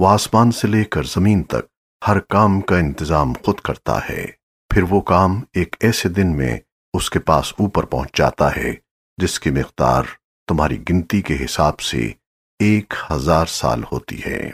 وہ آسمان سے لے کر زمین تک ہر کام کا انتظام خود کرتا ہے۔ پھر وہ کام ایک ایسے دن میں اس کے پاس اوپر پہنچ جاتا ہے جس کی مقدار تمہاری گنتی کے حساب سے ایک ہزار سال ہوتی ہے۔